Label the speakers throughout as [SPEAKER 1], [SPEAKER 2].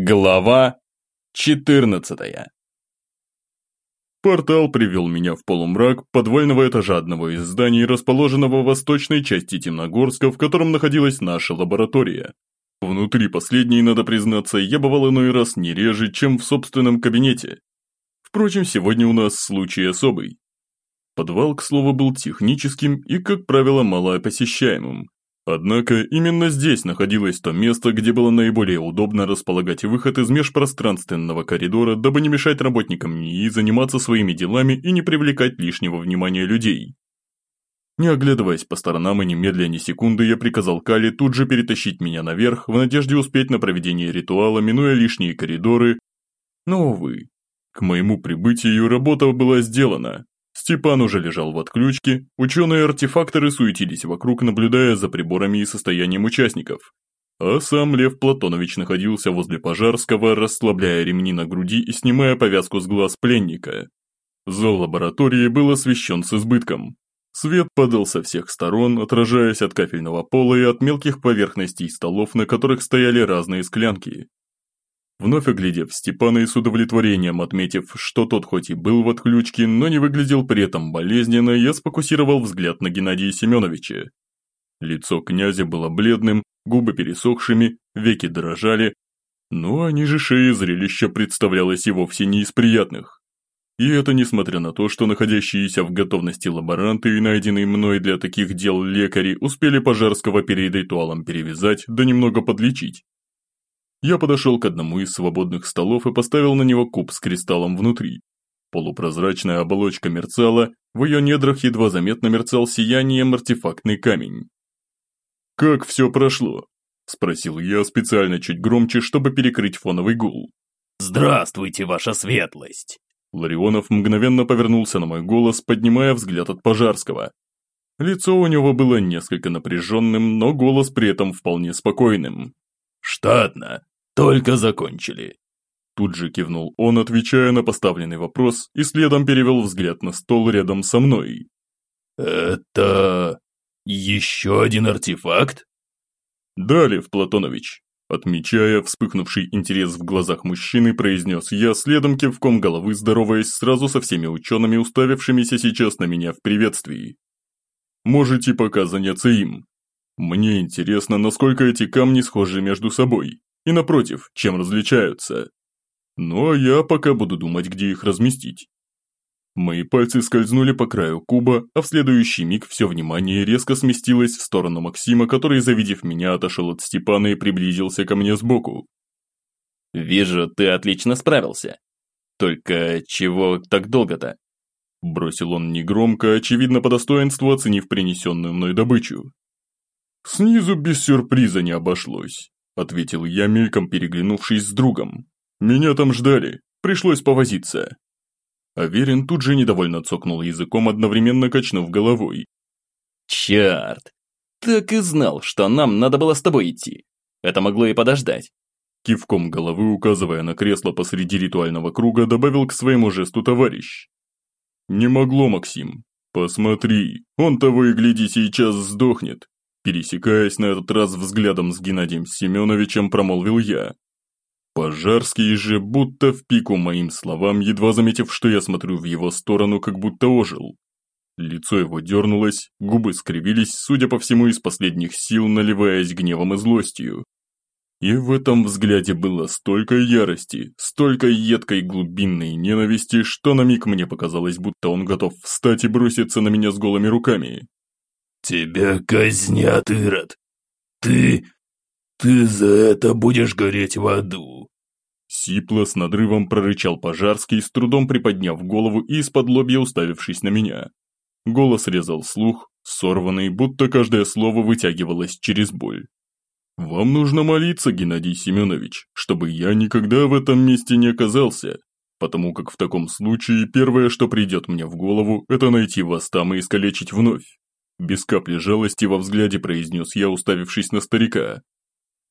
[SPEAKER 1] Глава 14
[SPEAKER 2] Портал привел меня в полумрак подвального этажа одного из зданий, расположенного в восточной части Темногорска, в котором находилась наша лаборатория. Внутри последней, надо признаться, я бывал иной раз не реже, чем в собственном кабинете. Впрочем, сегодня у нас случай особый. Подвал, к слову, был техническим и, как правило, малопосещаемым, Однако именно здесь находилось то место, где было наиболее удобно располагать выход из межпространственного коридора, дабы не мешать работникам НИИ заниматься своими делами и не привлекать лишнего внимания людей. Не оглядываясь по сторонам и немедля ни секунды, я приказал Кали тут же перетащить меня наверх, в надежде успеть на проведение ритуала, минуя лишние коридоры. Но, увы, к моему прибытию работа была сделана, Степан уже лежал в отключке, ученые-артефакторы суетились вокруг, наблюдая за приборами и состоянием участников. А сам Лев Платонович находился возле Пожарского, расслабляя ремни на груди и снимая повязку с глаз пленника. Зал лаборатории был освещен с избытком. Свет падал со всех сторон, отражаясь от кафельного пола и от мелких поверхностей столов, на которых стояли разные склянки. Вновь оглядев Степана и с удовлетворением отметив, что тот хоть и был в отключке, но не выглядел при этом болезненно, я сфокусировал взгляд на Геннадия Семеновича. Лицо князя было бледным, губы пересохшими, веки дрожали, но ниже шеи зрелище представлялось и вовсе не из приятных. И это несмотря на то, что находящиеся в готовности лаборанты и найденные мной для таких дел лекари успели Пожарского перед ритуалом перевязать, да немного подлечить. Я подошел к одному из свободных столов и поставил на него куб с кристаллом внутри. Полупрозрачная оболочка мерцала, в ее недрах едва заметно мерцал сиянием артефактный камень. «Как все прошло?» – спросил я специально чуть громче, чтобы перекрыть фоновый гул.
[SPEAKER 3] «Здравствуйте, ваша светлость!»
[SPEAKER 2] Ларионов мгновенно повернулся на мой голос, поднимая взгляд от Пожарского. Лицо у него было несколько напряженным, но голос при этом вполне спокойным.
[SPEAKER 3] «Штатно. Только закончили».
[SPEAKER 2] Тут же кивнул он, отвечая на поставленный вопрос, и следом перевел взгляд на стол рядом со мной.
[SPEAKER 3] «Это... еще один артефакт?»
[SPEAKER 2] «Да, Лев Платонович», отмечая вспыхнувший интерес в глазах мужчины, произнес я, следом кивком головы здороваясь сразу со всеми учеными, уставившимися сейчас на меня в приветствии. «Можете пока заняться им. Мне интересно, насколько эти камни схожи между собой, и напротив, чем различаются. Ну а я пока буду думать, где их разместить. Мои пальцы скользнули по краю куба, а в следующий миг все внимание резко сместилось в сторону Максима, который, завидев меня, отошел от Степана и приблизился ко мне сбоку.
[SPEAKER 1] «Вижу, ты отлично справился. Только чего так долго-то?»
[SPEAKER 2] Бросил он негромко, очевидно по достоинству оценив принесенную мной добычу. «Снизу без сюрприза не обошлось», – ответил я, мельком переглянувшись с другом. «Меня там ждали, пришлось повозиться». Аверин тут же недовольно цокнул языком, одновременно качнув головой.
[SPEAKER 1] «Черт! Так и знал, что нам надо было с тобой идти. Это могло и подождать».
[SPEAKER 2] Кивком головы, указывая на кресло посреди ритуального круга, добавил к своему жесту товарищ. «Не могло, Максим. Посмотри, он того и гляди сейчас сдохнет. Пересекаясь на этот раз взглядом с Геннадием Семеновичем, промолвил я. Пожарский же, будто в пику моим словам, едва заметив, что я смотрю в его сторону, как будто ожил. Лицо его дернулось, губы скривились, судя по всему, из последних сил, наливаясь гневом и злостью. И в этом взгляде было столько ярости, столько едкой глубинной ненависти, что на миг мне показалось, будто он готов встать и броситься на меня с голыми руками.
[SPEAKER 3] «Тебя казнят, Ирод! Ты... ты за это будешь гореть в аду!»
[SPEAKER 2] Сипло с надрывом прорычал Пожарский, с трудом приподняв голову и из-под лобья уставившись на меня. Голос резал слух, сорванный, будто каждое слово вытягивалось через боль. «Вам нужно молиться, Геннадий Семенович, чтобы я никогда в этом месте не оказался, потому как в таком случае первое, что придет мне в голову, это найти вас там и искалечить вновь. Без капли жалости во взгляде произнес я, уставившись на старика.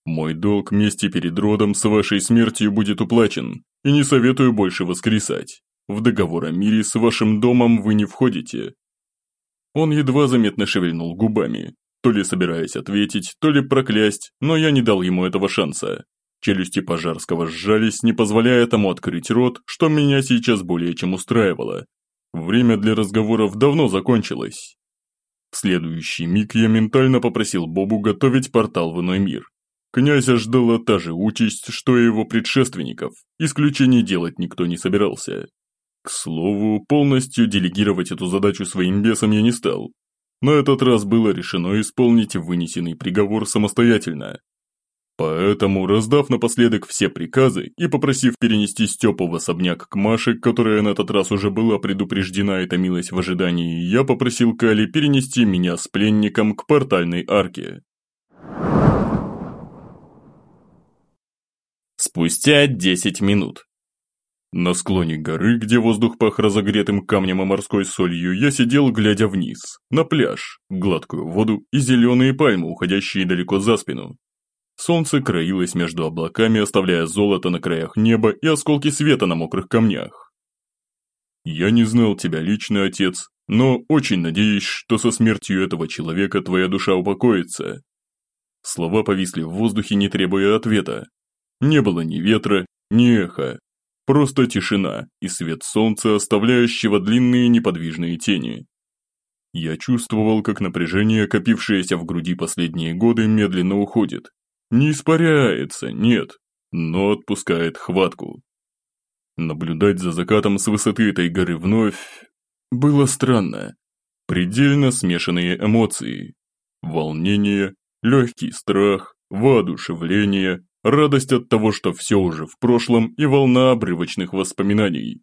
[SPEAKER 2] «Мой долг мести перед родом с вашей смертью будет уплачен, и не советую больше воскресать. В договор о мире с вашим домом вы не входите». Он едва заметно шевельнул губами, то ли собираясь ответить, то ли проклясть, но я не дал ему этого шанса. Челюсти Пожарского сжались, не позволяя тому открыть рот, что меня сейчас более чем устраивало. Время для разговоров давно закончилось. В следующий миг я ментально попросил Бобу готовить портал в иной мир. Князя ждала та же участь, что и его предшественников, исключений делать никто не собирался. К слову, полностью делегировать эту задачу своим бесам я не стал. На этот раз было решено исполнить вынесенный приговор самостоятельно, Поэтому, раздав напоследок все приказы и попросив перенести Степу в особняк к Маше, которая на этот раз уже была предупреждена и томилась в ожидании, я попросил Кали перенести меня с пленником к портальной арке.
[SPEAKER 1] Спустя 10 минут.
[SPEAKER 2] На склоне горы, где воздух пах разогретым камнем и морской солью, я сидел, глядя вниз, на пляж, гладкую воду и зеленые пальмы, уходящие далеко за спину. Солнце краилось между облаками, оставляя золото на краях неба и осколки света на мокрых камнях. Я не знал тебя лично, отец, но очень надеюсь, что со смертью этого человека твоя душа упокоится. Слова повисли в воздухе, не требуя ответа. Не было ни ветра, ни эха. Просто тишина и свет солнца, оставляющего длинные неподвижные тени. Я чувствовал, как напряжение, копившееся в груди последние годы, медленно уходит, не испаряется, нет, но отпускает хватку. Наблюдать за закатом с высоты этой горы вновь было странно. Предельно смешанные эмоции. Волнение, легкий страх, воодушевление, радость от того, что все уже в прошлом и волна обрывочных воспоминаний.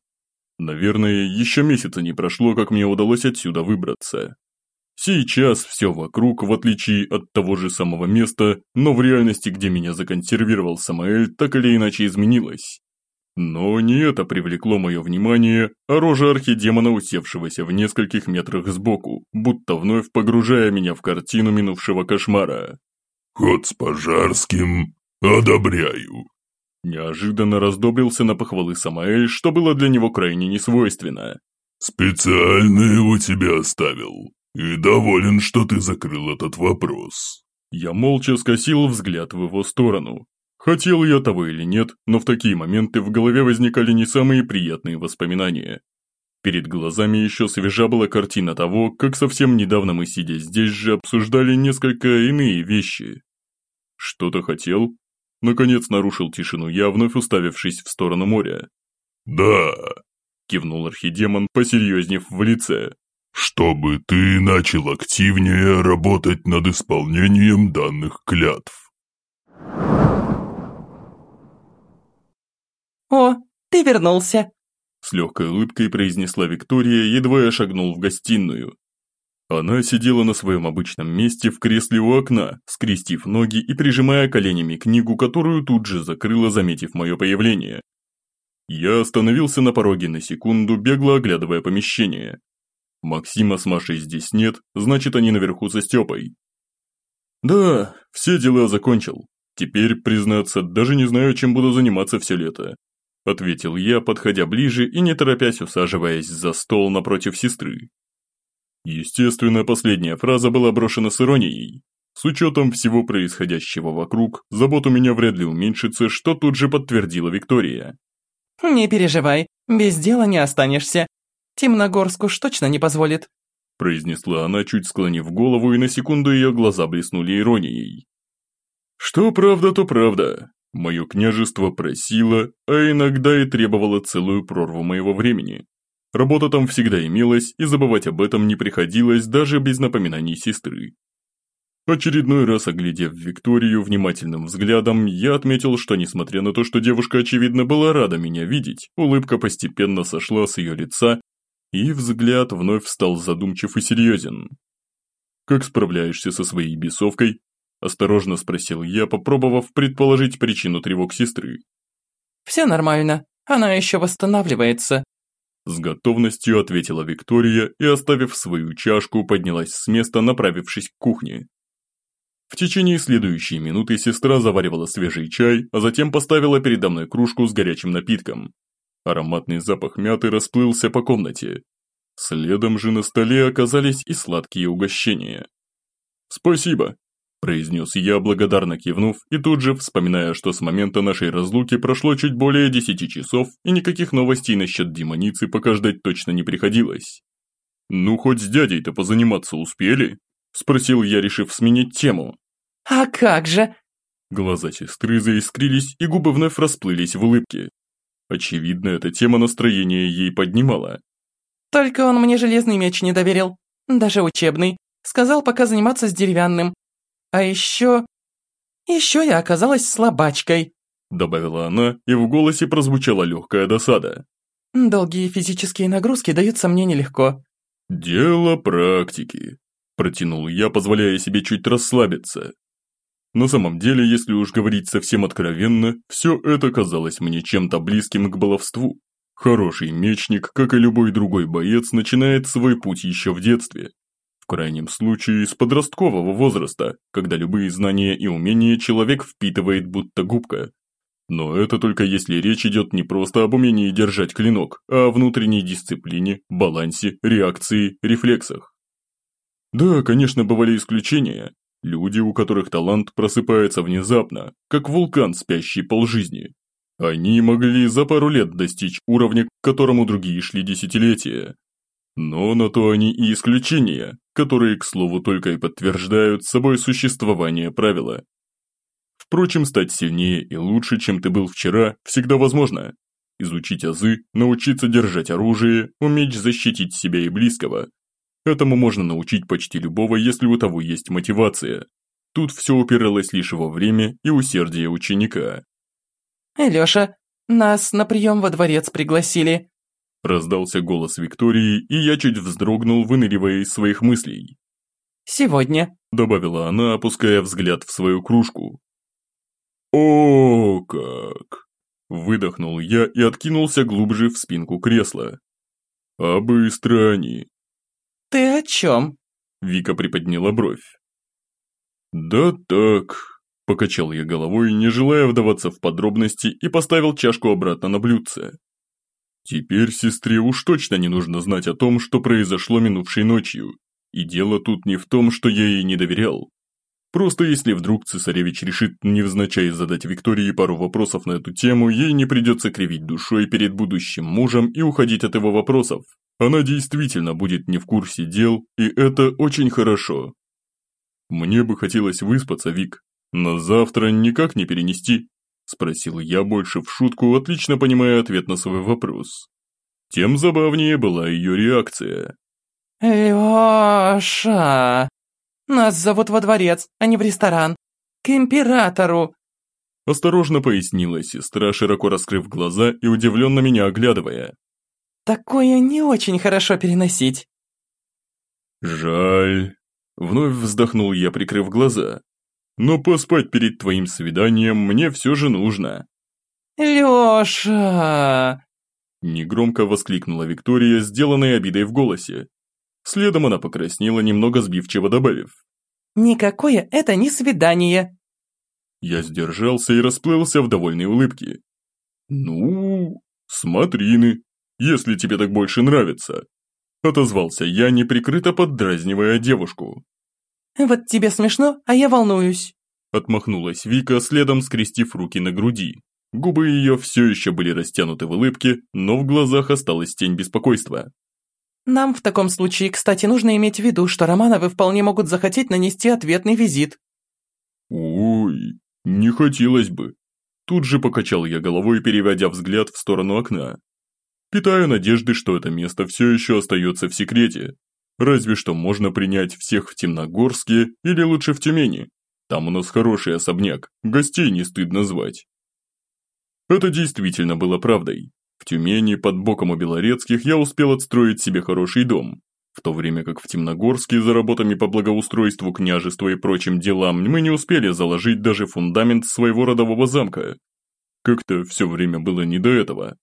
[SPEAKER 2] Наверное, еще месяца не прошло, как мне удалось отсюда выбраться. Сейчас все вокруг, в отличие от того же самого места, но в реальности, где меня законсервировал Самаэль, так или иначе изменилось. Но не это привлекло мое внимание, а рожа архидемона, усевшегося в нескольких метрах сбоку, будто вновь погружая меня в картину минувшего кошмара.
[SPEAKER 3] «Ход с Пожарским одобряю».
[SPEAKER 2] Неожиданно раздобрился на похвалы Самаэль, что было для него крайне несвойственно.
[SPEAKER 3] «Специально его тебе оставил. «И доволен, что ты закрыл этот вопрос».
[SPEAKER 2] Я молча скосил взгляд в его сторону. Хотел я того или нет, но в такие моменты в голове возникали не самые приятные воспоминания. Перед глазами еще свежа была картина того, как совсем недавно мы, сидя здесь же, обсуждали несколько иные вещи. Что-то хотел? Наконец нарушил тишину я, вновь уставившись в сторону моря.
[SPEAKER 3] «Да», –
[SPEAKER 2] кивнул архидемон, посерьезнев в лице
[SPEAKER 3] чтобы ты начал активнее работать над исполнением данных клятв.
[SPEAKER 4] «О, ты вернулся!»
[SPEAKER 2] С легкой улыбкой произнесла Виктория, едва я шагнул в гостиную. Она сидела на своем обычном месте в кресле у окна, скрестив ноги и прижимая коленями книгу, которую тут же закрыла, заметив мое появление. Я остановился на пороге на секунду, бегло оглядывая помещение. Максима с Машей здесь нет, значит они наверху со Степой. Да, все дела закончил. Теперь, признаться, даже не знаю, чем буду заниматься все лето. Ответил я, подходя ближе и не торопясь усаживаясь за стол напротив сестры. Естественно, последняя фраза была брошена с иронией. С учетом всего происходящего вокруг, забот у меня вряд ли уменьшится, что тут же подтвердила Виктория.
[SPEAKER 4] «Не переживай, без дела не останешься. Темногорск уж точно не позволит»,
[SPEAKER 2] произнесла она, чуть склонив голову, и на секунду ее глаза блеснули иронией. «Что правда, то правда. Мое княжество просило, а иногда и требовало целую прорву моего времени. Работа там всегда имелась, и забывать об этом не приходилось даже без напоминаний сестры. Очередной раз оглядев Викторию внимательным взглядом, я отметил, что несмотря на то, что девушка очевидно была рада меня видеть, улыбка постепенно сошла с ее лица, и взгляд вновь стал задумчив и серьезен. «Как справляешься со своей бесовкой?» – осторожно спросил я, попробовав предположить причину тревог сестры.
[SPEAKER 4] «Все нормально, она еще восстанавливается»,
[SPEAKER 2] с готовностью ответила Виктория и, оставив свою чашку, поднялась с места, направившись к кухне. В течение следующей минуты сестра заваривала свежий чай, а затем поставила передо мной кружку с горячим напитком. Ароматный запах мяты расплылся по комнате. Следом же на столе оказались и сладкие угощения. «Спасибо», – произнес я, благодарно кивнув, и тут же, вспоминая, что с момента нашей разлуки прошло чуть более десяти часов, и никаких новостей насчет демоницы пока ждать точно не приходилось. «Ну, хоть с дядей-то позаниматься успели?» – спросил я, решив сменить тему.
[SPEAKER 4] «А как же?»
[SPEAKER 2] Глаза сестры заискрились, и губы вновь расплылись в улыбке. Очевидно, эта тема настроения ей поднимала.
[SPEAKER 4] «Только он мне железный меч не доверил, даже учебный. Сказал пока заниматься с деревянным. А еще... Еще я оказалась слабачкой»,
[SPEAKER 2] добавила она, и в голосе прозвучала легкая досада.
[SPEAKER 4] «Долгие физические нагрузки даются мне нелегко».
[SPEAKER 2] «Дело практики», протянул я, позволяя себе чуть расслабиться. На самом деле, если уж говорить совсем откровенно, все это казалось мне чем-то близким к баловству. Хороший мечник, как и любой другой боец, начинает свой путь еще в детстве, в крайнем случае, с подросткового возраста, когда любые знания и умения человек впитывает будто губка. Но это только если речь идет не просто об умении держать клинок, а о внутренней дисциплине, балансе, реакции, рефлексах. Да, конечно, бывали исключения. Люди, у которых талант просыпается внезапно, как вулкан, спящий полжизни. Они могли за пару лет достичь уровня, к которому другие шли десятилетия. Но на то они и исключения, которые, к слову, только и подтверждают собой существование правила. Впрочем, стать сильнее и лучше, чем ты был вчера, всегда возможно. Изучить азы, научиться держать оружие, уметь защитить себя и близкого. Этому можно научить почти любого, если у того есть мотивация. Тут все упиралось лишь во время и усердие ученика.
[SPEAKER 4] «Леша, нас на прием во дворец пригласили»,
[SPEAKER 2] Раздался голос Виктории, и я чуть вздрогнул, выныривая из своих мыслей.
[SPEAKER 4] «Сегодня», –
[SPEAKER 2] добавила она, опуская взгляд в свою кружку. «О, как!» – выдохнул я и откинулся глубже в спинку кресла. «А быстро они!»
[SPEAKER 4] «Ты о чем?»
[SPEAKER 2] – Вика приподняла бровь. «Да так», – покачал я головой, не желая вдаваться в подробности, и поставил чашку обратно на блюдце. Теперь сестре уж точно не нужно знать о том, что произошло минувшей ночью. И дело тут не в том, что я ей не доверял. Просто если вдруг цесаревич решит невзначай задать Виктории пару вопросов на эту тему, ей не придется кривить душой перед будущим мужем и уходить от его вопросов. Она действительно будет не в курсе дел, и это очень хорошо. Мне бы хотелось выспаться, Вик, но завтра никак не перенести. Спросил я больше в шутку, отлично понимая ответ на свой вопрос. Тем забавнее была ее реакция.
[SPEAKER 4] «Леша, нас зовут во дворец, а не в ресторан. К императору!»
[SPEAKER 2] Осторожно пояснила сестра, широко раскрыв глаза и удивленно меня оглядывая.
[SPEAKER 4] «Такое не очень хорошо переносить».
[SPEAKER 2] «Жаль», — вновь вздохнул я, прикрыв глаза. Но поспать перед твоим свиданием мне все же нужно».
[SPEAKER 4] «Леша!»
[SPEAKER 2] Негромко воскликнула Виктория, сделанной обидой в голосе. Следом она покраснела, немного сбивчиво добавив.
[SPEAKER 4] «Никакое это не свидание!»
[SPEAKER 2] Я сдержался и расплылся в довольной улыбке. «Ну, смотрины, если тебе так больше нравится!» Отозвался я, неприкрыто поддразнивая девушку.
[SPEAKER 4] «Вот тебе смешно, а я волнуюсь».
[SPEAKER 2] Отмахнулась Вика, следом скрестив руки на груди. Губы ее все еще были растянуты в улыбке, но в глазах осталась тень беспокойства.
[SPEAKER 4] «Нам в таком случае, кстати, нужно иметь в виду, что Романовы вполне могут захотеть нанести ответный визит».
[SPEAKER 2] «Ой, не хотелось бы». Тут же покачал я головой, переводя взгляд в сторону окна. Питаю надежды, что это место все еще остается в секрете, Разве что можно принять всех в Темногорске или лучше в Тюмени. Там у нас хороший особняк, гостей не стыдно звать. Это действительно было правдой. В Тюмени, под боком у Белорецких, я успел отстроить себе хороший дом, в то время как в Темногорске за работами по благоустройству княжества и прочим делам мы не успели заложить даже фундамент своего родового замка. Как-то все время было не до этого.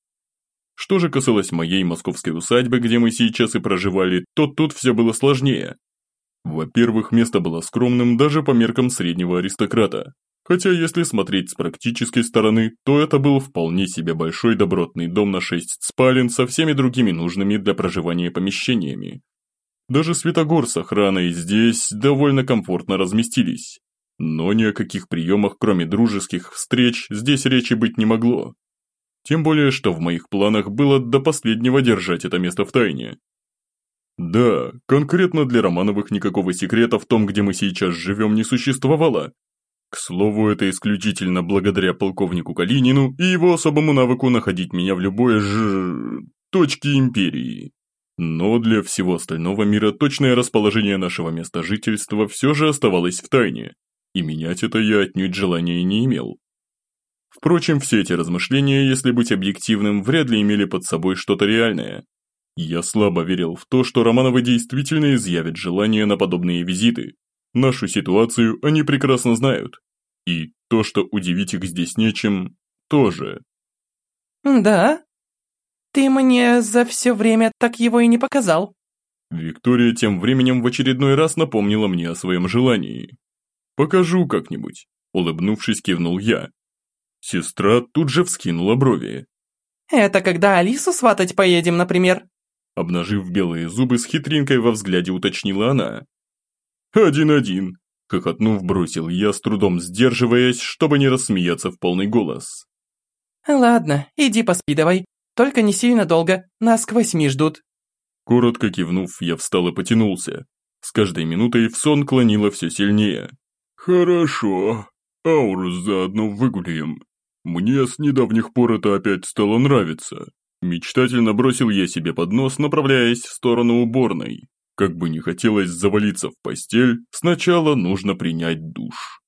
[SPEAKER 2] Что же касалось моей московской усадьбы, где мы сейчас и проживали, то тут все было сложнее. Во-первых, место было скромным даже по меркам среднего аристократа. Хотя, если смотреть с практической стороны, то это был вполне себе большой добротный дом на шесть спален со всеми другими нужными для проживания помещениями. Даже Светогор с охраной здесь довольно комфортно разместились. Но ни о каких приемах, кроме дружеских встреч, здесь речи быть не могло. Тем более, что в моих планах было до последнего держать это место в тайне. Да, конкретно для Романовых никакого секрета в том, где мы сейчас живем, не существовало. К слову, это исключительно благодаря полковнику Калинину и его особому навыку находить меня в любой ж... точке империи. Но для всего остального мира точное расположение нашего места жительства все же оставалось в тайне, и менять это я отнюдь желания не имел. Впрочем, все эти размышления, если быть объективным, вряд ли имели под собой что-то реальное. Я слабо верил в то, что Романовы действительно изъявят желание на подобные визиты. Нашу ситуацию они прекрасно знают. И то, что удивить их здесь нечем, тоже.
[SPEAKER 4] «Да? Ты мне за все время так его и не показал».
[SPEAKER 2] Виктория тем временем в очередной раз напомнила мне о своем желании. «Покажу как-нибудь», – улыбнувшись, кивнул я. Сестра тут же вскинула брови.
[SPEAKER 4] «Это когда Алису сватать поедем, например?»
[SPEAKER 2] Обнажив белые зубы, с хитринкой во взгляде уточнила она. «Один-один», – хохотнув, бросил я, с трудом сдерживаясь, чтобы не рассмеяться в полный голос.
[SPEAKER 4] «Ладно, иди поспи давай, только не сильно долго, нас к восьми ждут».
[SPEAKER 2] Коротко кивнув, я встал и потянулся. С каждой минутой в сон клонило все сильнее. «Хорошо, ауру заодно выгуляем. Мне с недавних пор это опять стало нравиться». Мечтательно бросил я себе под нос, направляясь в сторону уборной. Как бы не хотелось завалиться в постель, сначала нужно принять душ.